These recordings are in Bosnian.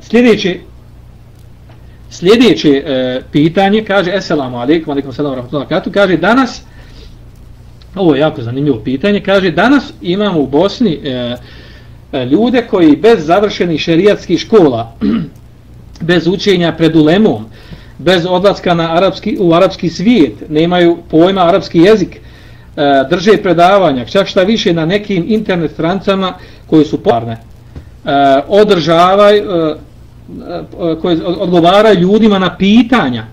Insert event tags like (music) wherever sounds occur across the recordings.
sljedeće sljedeće e, pitanje kaže Esselamu alaikum, alaikum selam rahmatullahi katu, kaže danas ovo je jako zanimljivo pitanje, kaže danas imamo u Bosni e, e ljude koji bez završenih šerijatskih škola (clears throat) bez učenja pred ulemom bez odlaska na arapski, u arapski svijet nemaju pojma arapski jezik e, drže predavanja čak šta više na nekim internet strancama koji su parne e, održavaju e, e, e koje odgovara ljudima na pitanja.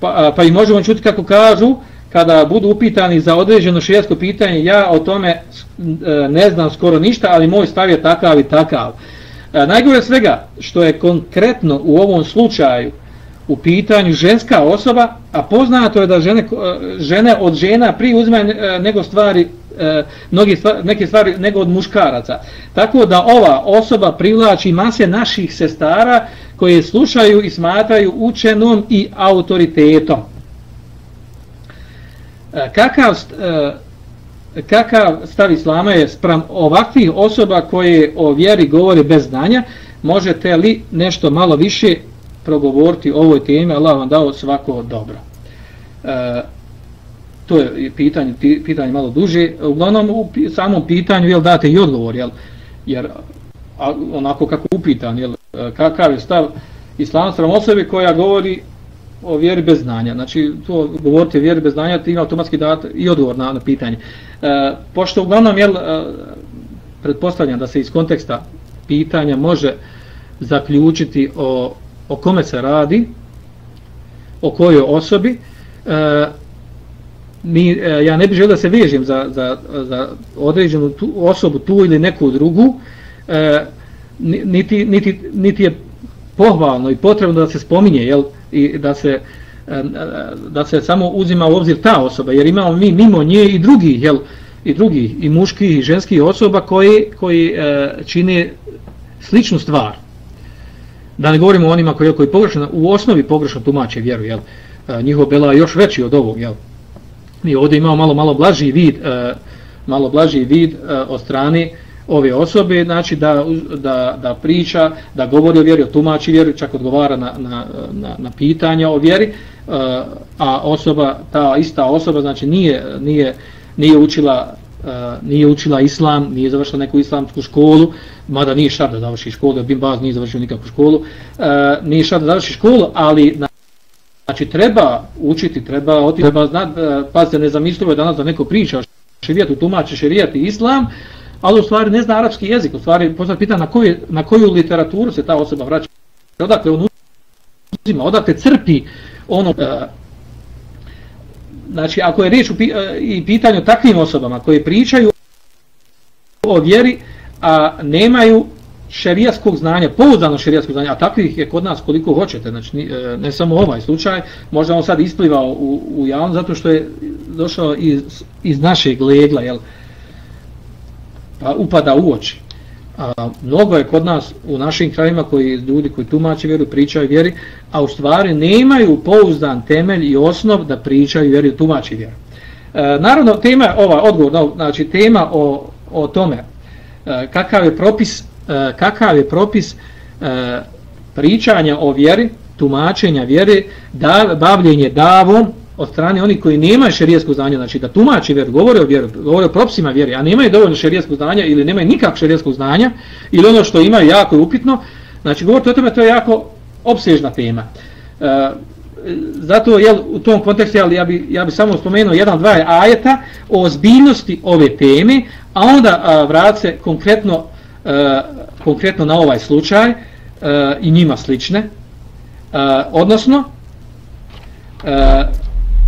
Pa, e, pa i možemo čuti kako kažu kada budu upitani za određeno širijasko pitanje ja o tome ne znam skoro ništa ali moj stav je takav i takav. Najgore svega što je konkretno u ovom slučaju u pitanju ženska osoba, a poznato je da žene, žene od žena prije uzimaju nego stvari, e, mnogi stvari, neke stvari nego od muškaraca. Tako da ova osoba privlači mase naših sestara koje slušaju i smatraju učenom i autoritetom. E, kakav, e, kakav stav islama je sprem ovakvih osoba koje o vjeri govore bez znanja, možete li nešto malo više progovoriti o ovoj temi, Allah vam dao svako dobro. E, to je pitanje, pitanje malo duže. Uglavnom, u samom pitanju, jel, date i odgovor, jel, jer a, onako kako upitan, jel, kakav je stav islamstvom osobe koja govori o vjeri bez znanja. Znači, to govorite vjeri bez znanja, ti ima automatski date i odgovor na, na pitanje. E, pošto uglavnom, jel, e, pretpostavljam da se iz konteksta pitanja može zaključiti o o kome se radi, o kojoj osobi, e, mi, e, ja ne bih želio da se vežem za, za, za određenu tu, osobu tu ili neku drugu, e, niti, niti, niti je pohvalno i potrebno da se spominje, jel, i da se e, e da se samo uzima u obzir ta osoba, jer imamo mi mimo nje i drugi, jel, i drugi, i muški i ženski osoba koji, koji e, čine sličnu stvar da ne govorimo o onima koji, koji pogrešno, u osnovi pogrešno tumače vjeru, jel? E, njihov bela je još veći od ovog, jel? Mi ovdje imamo malo, malo blaži vid, e, malo blaži vid e, od strane ove osobe, znači da, da, da priča, da govori o vjeri, o tumači vjeri, čak odgovara na, na, na, na pitanja o vjeri, e, a osoba, ta ista osoba, znači nije, nije, nije učila Uh, nije učila islam, nije završila neku islamsku školu, mada nije šar da završi školu, Bin Baz nije završio nikakvu školu, uh, nije šar da završi školu, ali znači treba učiti, treba oti, treba znati, uh, pa se ne zamislio danas da neko priča šerijatu, tumače šerijati islam, ali u stvari ne zna arapski jezik, u stvari posljedno pita na koju, na koju literaturu se ta osoba vraća, odakle on uzima, odakle crpi ono, uh, znači ako je riječ u e, i pitanju takvim osobama koje pričaju o vjeri, a nemaju šerijaskog znanja, pouzdano šerijaskog znanja, a takvih je kod nas koliko hoćete, znači e, ne samo ovaj slučaj, možda on sad isplivao u, u javno, zato što je došao iz, iz našeg legla, jel, pa upada u oči. A, mnogo je kod nas u našim krajima koji ljudi koji tumače vjeru, pričaju vjeri, a u stvari nemaju pouzdan temelj i osnov da pričaju vjeru i tumači vjeru. E, naravno, tema ova odgovor, znači tema o, o tome e, kakav je propis, E, kakav je propis e, pričanja o vjeri, tumačenja vjere, da, bavljenje davom, od strane onih koji nemaju šerijesko znanje, znači da tumači vjeru, govore o vjeru, govore o propisima vjeri, a nemaju dovoljno šerijesko znanja ili nemaju nikak šerijesko znanja, ili ono što imaju jako upitno, znači govorite o tome, to je jako obsežna tema. E, zato jel, u tom kontekstu jel, ja, bi, ja bi samo spomenuo jedan, dva ajeta o ozbiljnosti ove teme, a onda a, vrat se konkretno, e, konkretno na ovaj slučaj e, i njima slične, E, odnosno, e,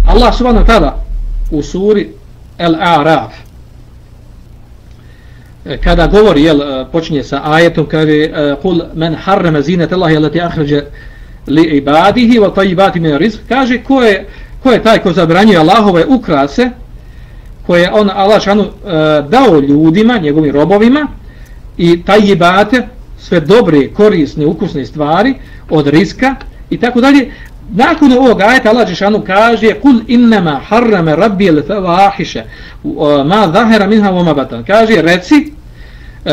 Allah subhanahu wa ta'ala u suri Al-A'raf e, kada govori jel, e, počinje sa ajetom kaže e, kul men harrama zinat Allahi allati akhraja li ibadihi wa tayyibati min rizq kaže ko je ko je taj ko zabranjuje Allahove ukrase koje on Allah šanu dao ljudima njegovim robovima i tajibate, sve dobre korisne ukusne stvari od riska i tako dalje Nakon ovog ajeta Allah Žešanu kaže Kul innama harrame rabbi il fawahiše ma zahera minha voma batan. Kaže, reci uh,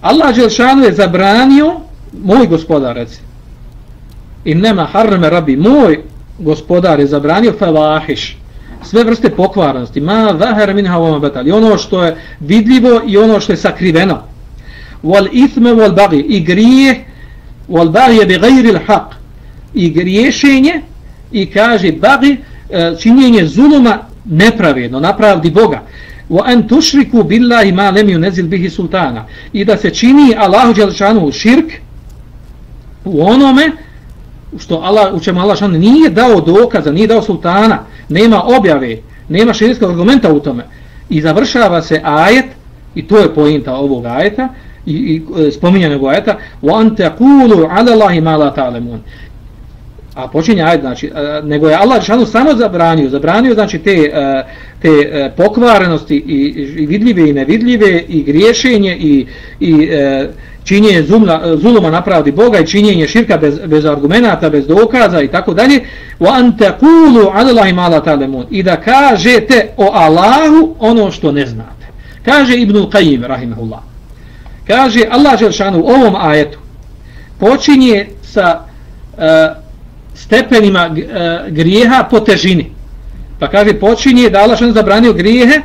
Allah Žešanu je zabranio moj gospodar reci innama harrame rabi moj gospodar je zabranio felahiš sve vrste pokvarnosti ma zahara minha wa batan. i ono što je vidljivo i ono što je sakriveno wal ithme wal bagi i grijeh wal bagi je bi gajri l'haq i griješenje i kaže bagi e, činjenje zuluma nepravedno napravdi Boga. Wa an tushriku billahi ma lam yunzil bihi sultana. I da se čini Allahu dželle širk u onome što Allah u čemu Allah šan nije dao dokaza, nije dao sultana, nema objave, nema šerijskog argumenta u tome. I završava se ajet i to je poenta ovog ajeta i, i e, spominjanog ajeta wa an ala Allahi ma la ta'lamun. A počinje ajet znači e, nego je Allah šanu samo zabranio, zabranio znači te e, te pokvarenosti i, i vidljive i nevidljive i griješenje i i činjenje zulma, zuluma napravdi Boga i činjenje širka bez, bez argumenta, bez dokaza i tako dalje wa an taqulu ala Allahi ma la ta'lamun i da kažete o Allahu ono što ne znate kaže Ibn Qayyim rahimehullah kaže Allah Želšanu u ovom ajetu počinje sa uh, stepenima uh, grijeha po težini. Pa kaže počinje da Allah Želšanu zabranio grijehe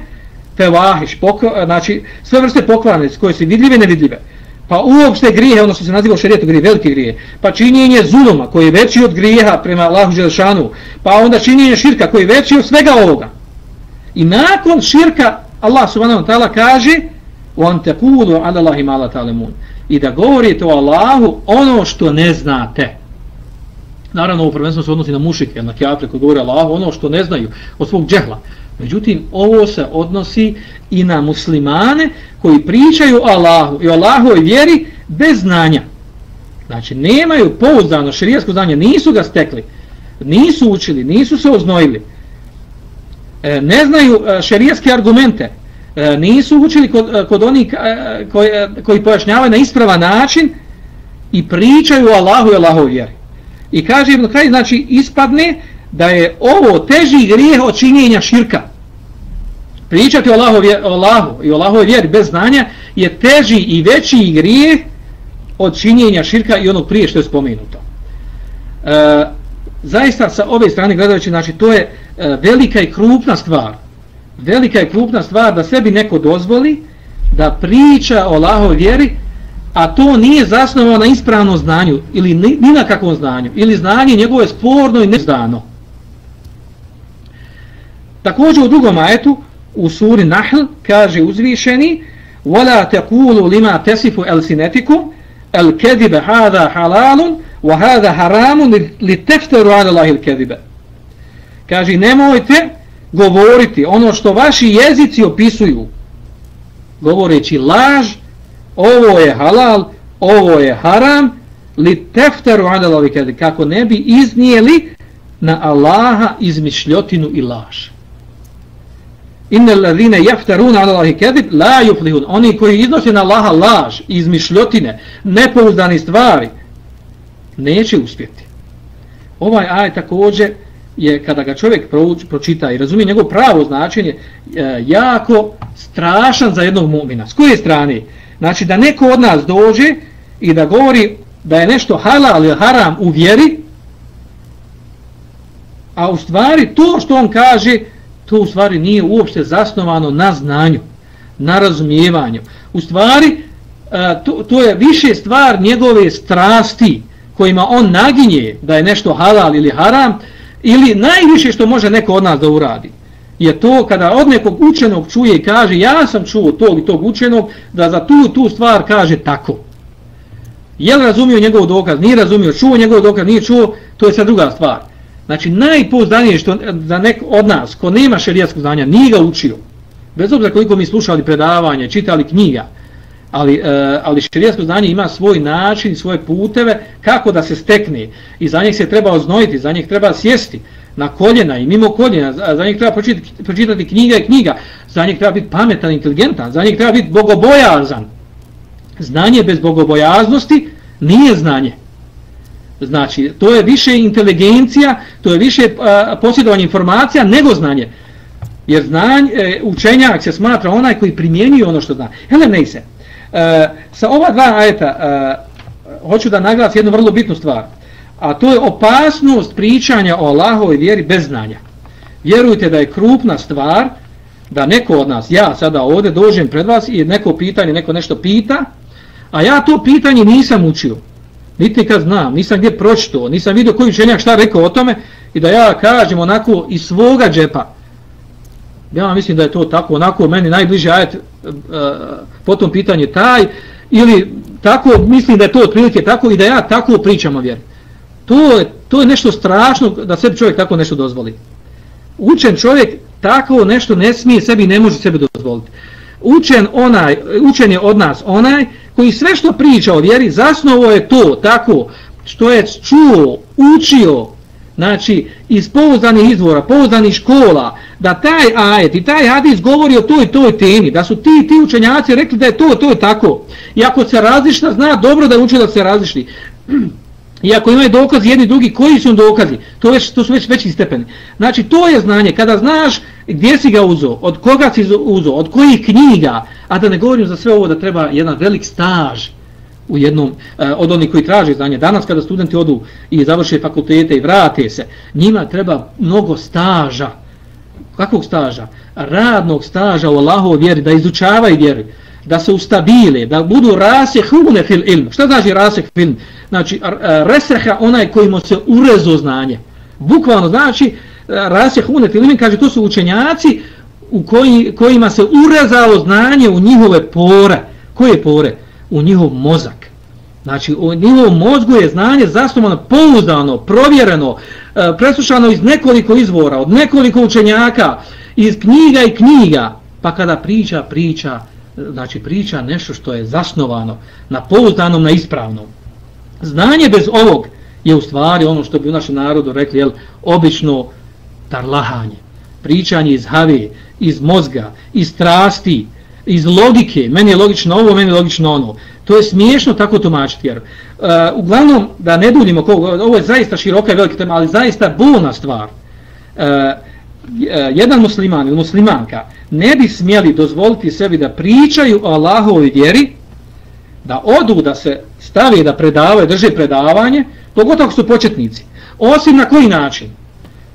tevahiš, poko, e, znači sve vrste pokvarnosti koje su vidljive i nevidljive. Pa uopšte grijehe, ono što se naziva u šarijetu grije, veliki grije, pa činjenje zuluma koji je veći od grijeha prema Allahu Želšanu, pa onda činjenje širka koji je veći od svega ovoga. I nakon širka Allah subhanahu wa ta'ala kaže وَان تَقُولُوا عَلَى اللَّهِ مَا تَعْلَمُونَ i da govorite o Allahu ono što ne znate. Naravno, ovo prvenstveno se odnosi na mušike, na kjafre koji govore Allahu, ono što ne znaju od svog džehla. Međutim, ovo se odnosi i na muslimane koji pričaju o Allahu i o Allahovoj vjeri bez znanja. Znači, nemaju pouzdano širijasko znanje, nisu ga stekli, nisu učili, nisu se oznojili, e, ne znaju e, širijaske argumente, e, E, nisu učili kod, e, kod onih e, koji, koji pojašnjavaju na ispravan način i pričaju o Allahu i Allahovoj vjeri. I kaže Ibn Kaj, znači, ispadne da je ovo teži grijeh od činjenja širka. Pričati o Allahu, o Allahu i o Allahove vjeri bez znanja je teži i veći grijeh od činjenja širka i onog prije što je spomenuto. E, zaista sa ove strane gledajući, znači to je e, velika i krupna stvar Velika i krupna stvar da sebi neko dozvoli da priča o Allahove vjeri, a to nije zasnovano na ispravnom znanju ili ni, ni na kakvom znanju, ili znanje njegovo je sporno i nezdano. Također u drugom ajetu, u suri Nahl, kaže uzvišeni وَلَا تَقُولُوا لِمَا تَسِفُ أَلْسِنَتِكُمْ الْكَذِبَ هَذَا حَلَالٌ وَهَذَا حَرَامٌ لِتَفْتَرُوا عَلَى اللَّهِ الْكَذِبَ Kaže, nemojte govoriti ono što vaši jezici opisuju, govoreći laž, ovo je halal, ovo je haram, li tefteru adalavi kako ne bi iznijeli na Allaha izmišljotinu i laž. Inna allazina yaftaruna ala Allahi kadhib la yuflihun. Oni koji iznose na Allaha laž, izmišljotine, nepouzdani stvari neće uspjeti. Ovaj aj također je kada ga čovjek pročita i razumije njegovo pravo značenje e, jako strašan za jednog mu'mina. S koje strane? Znači da neko od nas dođe i da govori da je nešto halal ili haram u vjeri, a u stvari to što on kaže to u stvari nije uopšte zasnovano na znanju, na razumijevanju. U stvari, e, to, to je više stvar njegove strasti kojima on naginje da je nešto halal ili haram, ili najviše što može neko od nas da uradi. Je to kada od nekog učenog čuje i kaže ja sam čuo tog i tog učenog da za tu tu stvar kaže tako. Je li razumio njegov dokaz? Nije razumio. Čuo njegov dokaz? Nije čuo? To je sad druga stvar. Znači, najpouzdanije što za nek od nas, ko nema šerijatskog znanja, nije ga učio. Bez obzira koliko mi slušali predavanje, čitali knjiga, ali, uh, ali šerijatsko znanje ima svoj način, svoje puteve, kako da se stekne. I za njih se treba oznojiti, za njih treba sjesti na koljena i mimo koljena, za njih treba pročitati, pročitati knjiga i knjiga, za njih treba biti pametan, inteligentan, za njih treba biti bogobojazan. Znanje bez bogobojaznosti nije znanje. Znači, to je više inteligencija, to je više e, posjedovanje informacija nego znanje. Jer znanje, e, učenjak se smatra onaj koji primjenjuje ono što zna. Hele, ne se. E, sa ova dva ajeta, e, hoću da naglasim jednu vrlo bitnu stvar, a to je opasnost pričanja o Allahovoj vjeri bez znanja. Vjerujte da je krupna stvar da neko od nas, ja sada ovdje dođem pred vas i neko pitanje, neko nešto pita, a ja to pitanje nisam učio. Niti kad znam, nisam gdje pročito, nisam vidio koji učenjak šta rekao o tome i da ja kažem onako iz svoga džepa. Ja mislim da je to tako, onako meni najbliže ajet uh, po tom pitanju taj ili tako, mislim da je to otprilike tako i da ja tako pričam o vjeri. To je, to je nešto strašno da sebi čovjek tako nešto dozvoli. Učen čovjek tako nešto ne smije sebi ne može sebi dozvoliti. Učen, onaj, učen je od nas onaj koji sve što priča o vjeri zasnovo je to tako što je čuo, učio, znači iz pouzdanih izvora, pouzdanih škola, da taj ajet i taj hadis govori o toj toj temi, da su ti ti učenjaci rekli da je to, to je tako. I ako se različna, zna dobro da je da se različni. (clears throat) I ako imaju dokazi jedni drugi, koji su dokazi? To, već, to su već veći stepeni. Znači, to je znanje. Kada znaš gdje si ga uzo, od koga si uzo, od kojih knjiga, a da ne govorim za sve ovo da treba jedan velik staž u jednom, eh, od onih koji traže znanje. Danas kada studenti odu i završe fakultete i vrate se, njima treba mnogo staža. Kakvog staža? Radnog staža u Allahovu vjeri, da izučavaju vjeri da se ustabile, da budu rasehune fil ilm. Šta znači raseh fil ilm? Znači, e, reseha onaj kojimo se urezo znanje. Bukvalno znači, e, rasehune fil ilm, kaže, to su učenjaci u koji, kojima se urezalo znanje u njihove pore. Koje pore? U njihov mozak. Znači, u njihovom mozgu je znanje zasnovano, pouzdano, provjereno, e, preslušano iz nekoliko izvora, od nekoliko učenjaka, iz knjiga i knjiga, pa kada priča, priča, znači priča nešto što je zasnovano na pouzdanom, na ispravnom. Znanje bez ovog je u stvari ono što bi u našem narodu rekli, jel, obično tarlahanje. Pričanje iz have, iz mozga, iz strasti, iz logike. Meni je logično ovo, meni je logično ono. To je smiješno tako tumačiti. Jer, uh, uglavnom, da ne duljimo, ovo je zaista široka i velika tema, ali zaista bolna stvar. Uh, jedan musliman ili muslimanka ne bi smjeli dozvoliti sebi da pričaju o Allahovoj vjeri, da odu, da se stavi, da predavaju, drže predavanje, pogotovo su početnici. Osim na koji način?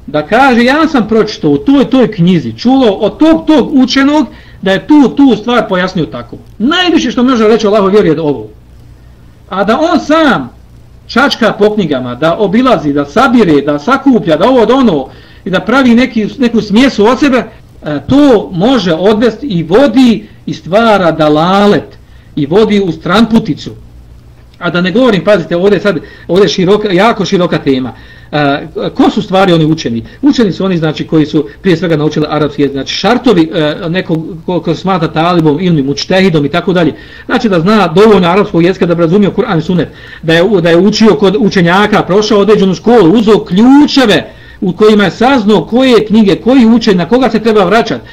Da kaže, ja sam pročitao u toj, toj knjizi, čulo od tog, tog učenog, da je tu, tu stvar pojasnio tako. Najviše što može reći Allaho Allahovoj vjeri je ovo. A da on sam čačka po knjigama, da obilazi, da sabire, da sakuplja, da ovo od ono, i da pravi neki, neku smjesu od sebe, e, to može odvesti i vodi i stvara dalalet i vodi u stranputicu. A da ne govorim, pazite, ovdje sad ovdje je široka, jako široka tema. E, ko su stvari oni učeni? Učeni su oni znači koji su prije svega naučili arapski jezik, znači šartovi e, nekog ko, ko smata talibom ili mučtehidom i tako dalje. Znači da zna dovoljno arapskog jezika da bi razumio Kur'an i Sunnet, da je da je učio kod učenjaka, prošao određenu školu, uzeo ključeve u kojima je saznao koje knjige, koji uče, na koga se treba vraćati.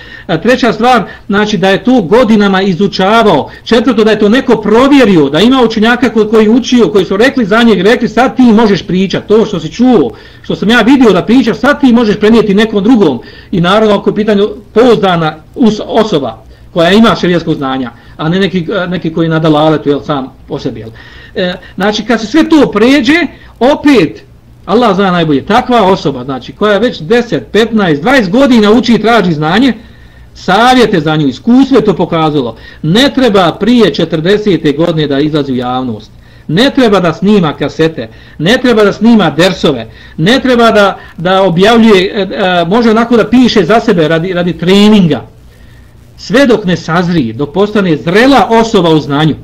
Treća stvar, znači da je to godinama izučavao. Četvrto, da je to neko provjerio, da ima učenjaka koji, koji učio, koji su rekli za njeg, rekli sad ti možeš pričati, to što si čuo, što sam ja vidio da pričaš, sad ti možeš prenijeti nekom drugom. I naravno, ako je pitanje pozdana osoba koja ima šerijaskog znanja, a ne neki, neki koji nadalale tu, jel, sam po sebi. Jel. E, znači, kad se sve to pređe, opet, Allah zna najbolje, takva osoba, znači, koja već 10, 15, 20 godina uči i traži znanje, savjete za nju, iskustvo je to pokazalo, ne treba prije 40. godine da izlazi u javnost, ne treba da snima kasete, ne treba da snima dersove, ne treba da, da objavljuje, e, e, može onako da piše za sebe radi, radi treninga, sve dok ne sazri, dok postane zrela osoba u znanju.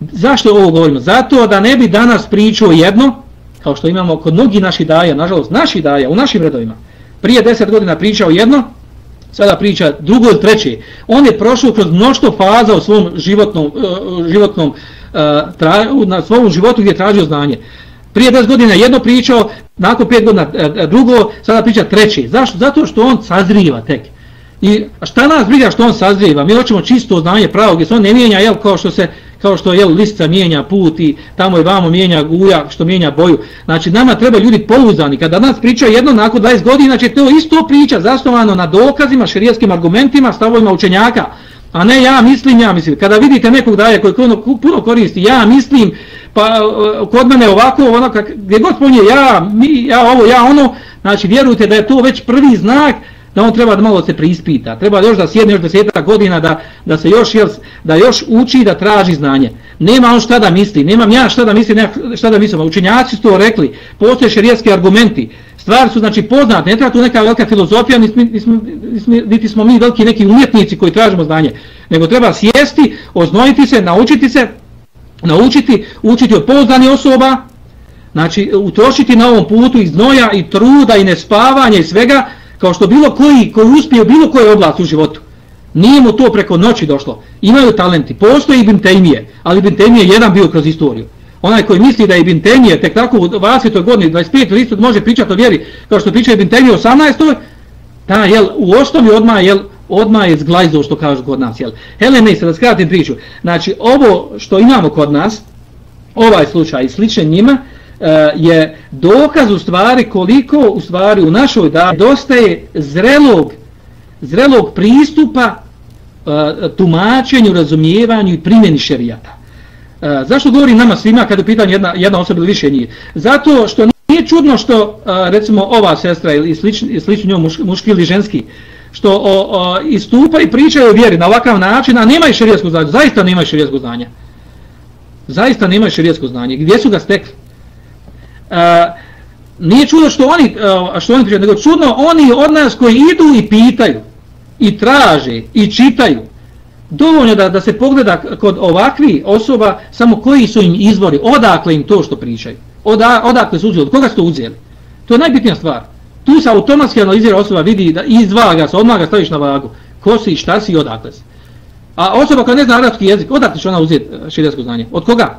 Zašto ovo govorimo? Zato da ne bi danas pričao jedno, kao što imamo kod mnogih naših daja, nažalost naših daja, u našim redovima, prije deset godina pričao jedno, sada priča drugo ili treće. On je prošao kroz mnošto faza u svom životnom, uh, životnom uh, tra, na svom životu gdje je tražio znanje. Prije 10 godina jedno pričao, nakon 5 godina e, drugo, sada priča treće. Zašto? Zato što on sazriva tek. I šta nas briga što on sazriva? Mi hoćemo čisto znanje pravog, jer se on ne mijenja, jel, kao što se kao što je lista mijenja put i tamo i vamo mijenja guja što mijenja boju. Znači nama treba ljudi pouzdani. Kada nas pričaju jedno nakon 20 godina će to isto priča zasnovano na dokazima, šerijskim argumentima, stavovima učenjaka. A ne ja mislim, ja mislim. Kada vidite nekog daje koji puno koristi, ja mislim, pa e, kod mene ovako, ono, kak, gdje god spominje ja, mi, ja ovo, ja ono, znači vjerujte da je to već prvi znak da on treba da malo se preispita. Treba još da sjedne još deseta godina da, da se još, da još uči da traži znanje. Nema on šta da misli, nemam ja šta da misli, ne, šta da mislim. Učenjaci su to rekli, postoje šerijetski argumenti. Stvari su znači poznate, ne treba tu neka velika filozofija, niti, niti, niti smo mi veliki neki umjetnici koji tražimo znanje. Nego treba sjesti, oznojiti se, naučiti se, naučiti, učiti od poznanih osoba, znači utrošiti na ovom putu i znoja i truda i nespavanja i svega, kao što bilo koji koji uspije bilo koje oblasti u životu. Nije mu to preko noći došlo. Imaju talenti. Postoji Ibn Taymije, ali Ibn Taymije jedan bio kroz istoriju. Onaj koji misli da je Ibn Taymije tek tako u 20. godini, 25. listu može pričati o vjeri kao što priča Ibn Taymije u 18. Ta, jel, u osnovi odmah, jel, odmah je zglajzo što kažu kod nas. Jel. Hele, ne, se da skratim priču. Znači, ovo što imamo kod nas, ovaj slučaj i slične njima, E, je dokaz u stvari koliko u stvari u našoj da dostaje zrelog zrelog pristupa e, tumačenju, razumijevanju i primjeni šerijata. E, zašto govori nama svima kada je pitanje jedna, jedna osoba ili više njih? Zato što nije čudno što recimo ova sestra ili slični, slični njom muški, muški ili ženski što o, o, istupa i pričaju o vjeri na ovakav način, a nemaju šerijetsko znanje, zaista nemaju šerijetsko znanje. Zaista nemaju šerijetsko znanje. Gdje su ga stekli? A, nije čudo što oni, a, što oni pričaju, nego čudno oni od nas koji idu i pitaju, i traže, i čitaju, dovoljno da, da se pogleda kod ovakvi osoba samo koji su im izvori, odakle im to što pričaju, Oda, odakle su uzeli, od koga su to uzeli. To je najbitnija stvar. Tu se automatski analizira osoba, vidi da izvaga se, odmah ga staviš na vagu. Ko si, šta si i odakle si. A osoba koja ne zna arabski jezik, odakle će ona uzeti e, širijasko znanje? Od koga?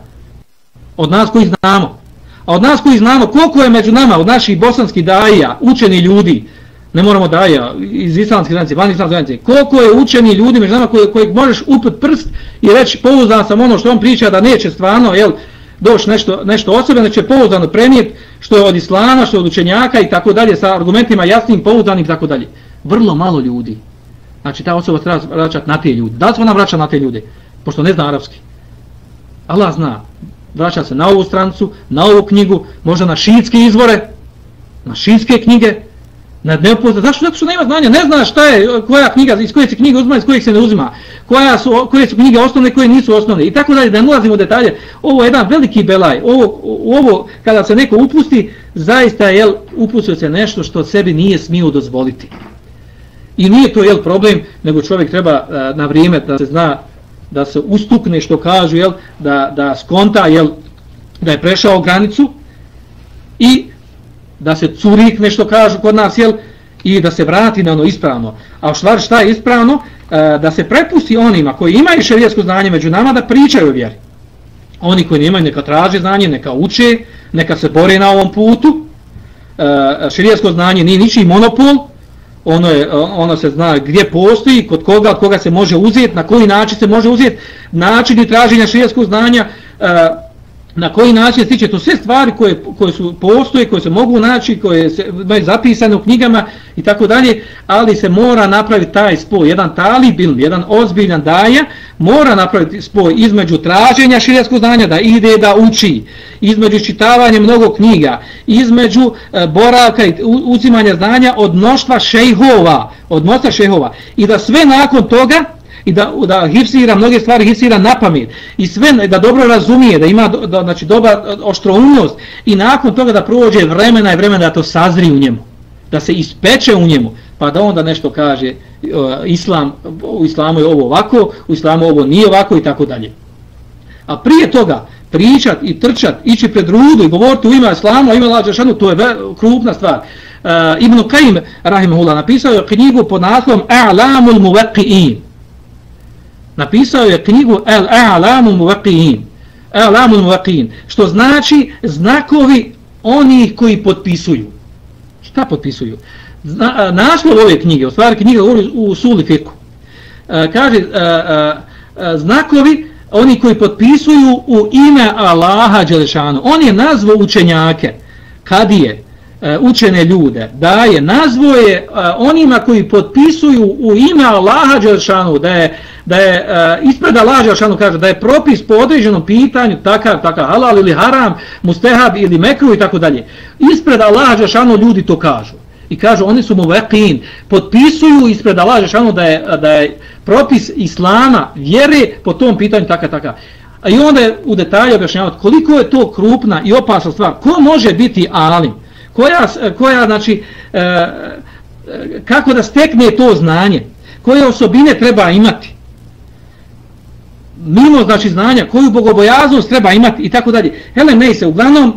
Od nas koji znamo. A od nas koji znamo koliko je među nama, od naših bosanskih daja, učeni ljudi, ne moramo daja, iz islamske zanice, van islamske zanice, koliko je učeni ljudi među nama koji, koji možeš uput prst i reći pouzdan sam ono što on priča da neće stvarno, jel, doći nešto, nešto osobe, neće pouzdano prenijeti što je od islama, što je od učenjaka i tako dalje, sa argumentima jasnim, pouzdanim i tako dalje. Vrlo malo ljudi. Znači ta osoba treba vraćati na te ljude. Da li se ona vraća na te ljude? Pošto ne zna arapski. Allah zna vraća se na ovu strancu, na ovu knjigu, možda na šiitske izvore, na šiitske knjige, na nepoznat. Zašto? Zato što nema znanja, ne zna šta je, koja knjiga, iz koje se knjige uzima, iz kojih se ne uzima, koja su, koje su knjige osnovne, koje nisu osnovne, i tako dalje, da ne ulazimo u detalje. Ovo je jedan veliki belaj, ovo, ovo kada se neko upusti, zaista je upustio se nešto što sebi nije smio dozvoliti. I nije to jel, problem, nego čovjek treba a, na vrijeme da se zna da se ustukne što kažu jel da da skonta jel da je prešao granicu i da se curikne nešto kažu kod nas jel i da se vrati na ono ispravno. A što šta je ispravno? E, da se prepusti onima koji imaju šerijetsko znanje među nama da pričaju o vjeri. Oni koji nemaju neka traže znanje neka uče neka se bore na ovom putu. E, šerijetsko znanje nije ničiji monopol ono, je, ono se zna gdje postoji, kod koga, koga se može uzeti, na koji način se može uzeti, načini traženja širijaskog znanja, uh, na koji način stiče to sve stvari koje, koje su postoje, koje se mogu naći, koje se imaju zapisane u knjigama i tako dalje, ali se mora napraviti taj spoj, jedan talibil, jedan ozbiljan daja, mora napraviti spoj između traženja širijaskog znanja, da ide da uči, između čitavanja mnogo knjiga, između e, boravka i uzimanja znanja od mnoštva šejhova, od mnoštva šejhova, i da sve nakon toga, i da, da hipsira mnoge stvari hipsira na pamet. I sve da dobro razumije da ima do, da, znači dobra oštroumnost i nakon toga da prođe vremena i vremena da to sazri u njemu. Da se ispeče u njemu. Pa da onda nešto kaže islam u islamu je ovo ovako u islamu ovo nije ovako i tako dalje. A prije toga pričat i trčat ići pred rudu i govoriti u ime islama ime Lađešanu, to je ve, krupna stvar. Uh, Ibn Kajim Rahimahullah napisao je knjigu pod naslovom A'lamul Muveqi'in napisao je knjigu El A'lamu Muvaqiin. A'lamu Muvaqiin, što znači znakovi onih koji potpisuju. Šta potpisuju? Zna, naslov ove knjige, u stvari knjiga govori u Suli Fiku. E, kaže, e, e, znakovi oni koji potpisuju u ime Allaha Đelešanu. On je nazvao učenjake, kadije, E, učene ljude, daje nazvoje e, onima koji potpisuju u ime Allaha Đelšanu, da je, da je e, ispred Allaha Đelšanu kaže da je propis po određenom pitanju takav, takav halal ili haram, mustehab ili mekru i tako dalje. Ispred Allaha Đelšanu ljudi to kažu. I kažu, oni su mu veqin, potpisuju ispred Allaha Đelšanu da je, da je propis Islama, vjere po tom pitanju takav, takav. I onda je u detalju objašnjavati koliko je to krupna i opasna stvar. Ko može biti alim? Koja, koja znači, e, kako da stekne to znanje, koje osobine treba imati, mimo znači znanja, koju bogobojaznost treba imati i tako dalje. Helen ne se, uglavnom,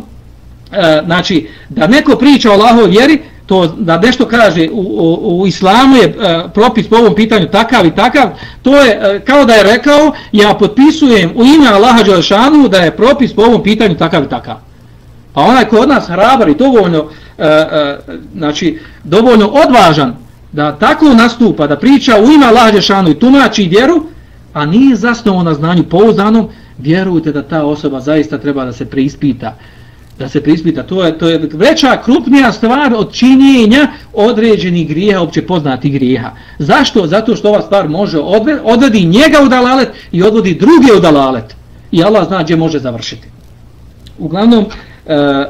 e, znači, da neko priča o Allahov vjeri, to da nešto kaže u, u, u islamu je e, propis po ovom pitanju takav i takav, to je e, kao da je rekao, ja potpisujem u ime Allaha Đelešanu da je propis po ovom pitanju takav i takav. Pa onaj ko od nas hrabar i dovoljno, e, e, znači, dovoljno odvažan da tako nastupa, da priča u ima lađešanu i tumači vjeru, a nije zasnovo na znanju pouzdanom, vjerujte da ta osoba zaista treba da se preispita. Da se preispita. To je, to je veća, krupnija stvar od činjenja određenih grijeha, opće poznati grijeha. Zašto? Zato što ova stvar može odvedi njega u dalalet i odvodi druge u dalalet. I Allah zna gdje može završiti. Uglavnom, E,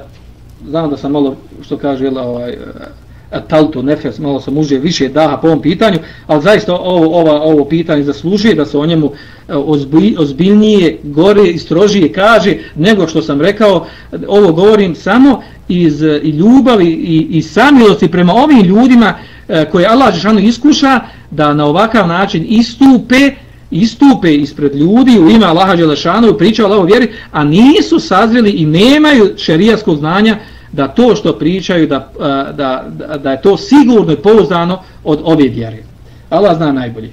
znam da sam malo, što kaže, jel, ovaj, e, taltu talto, nefes, malo sam uže više daha po ovom pitanju, ali zaista ovo, ovo, ovo pitanje zaslužuje da se o njemu e, ozbiljnije, gore i strožije kaže, nego što sam rekao, ovo govorim samo iz e, i ljubavi i, i samilosti prema ovim ljudima e, koje Allah Žešanu iskuša da na ovakav način istupe istupe ispred ljudi u ime Allaha Đelešanu i pričaju o vjeri, a nisu sazreli i nemaju šerijaskog znanja da to što pričaju, da, eh, da, da, da je to sigurno i pouzdano od ove vjere. Allah zna najbolje.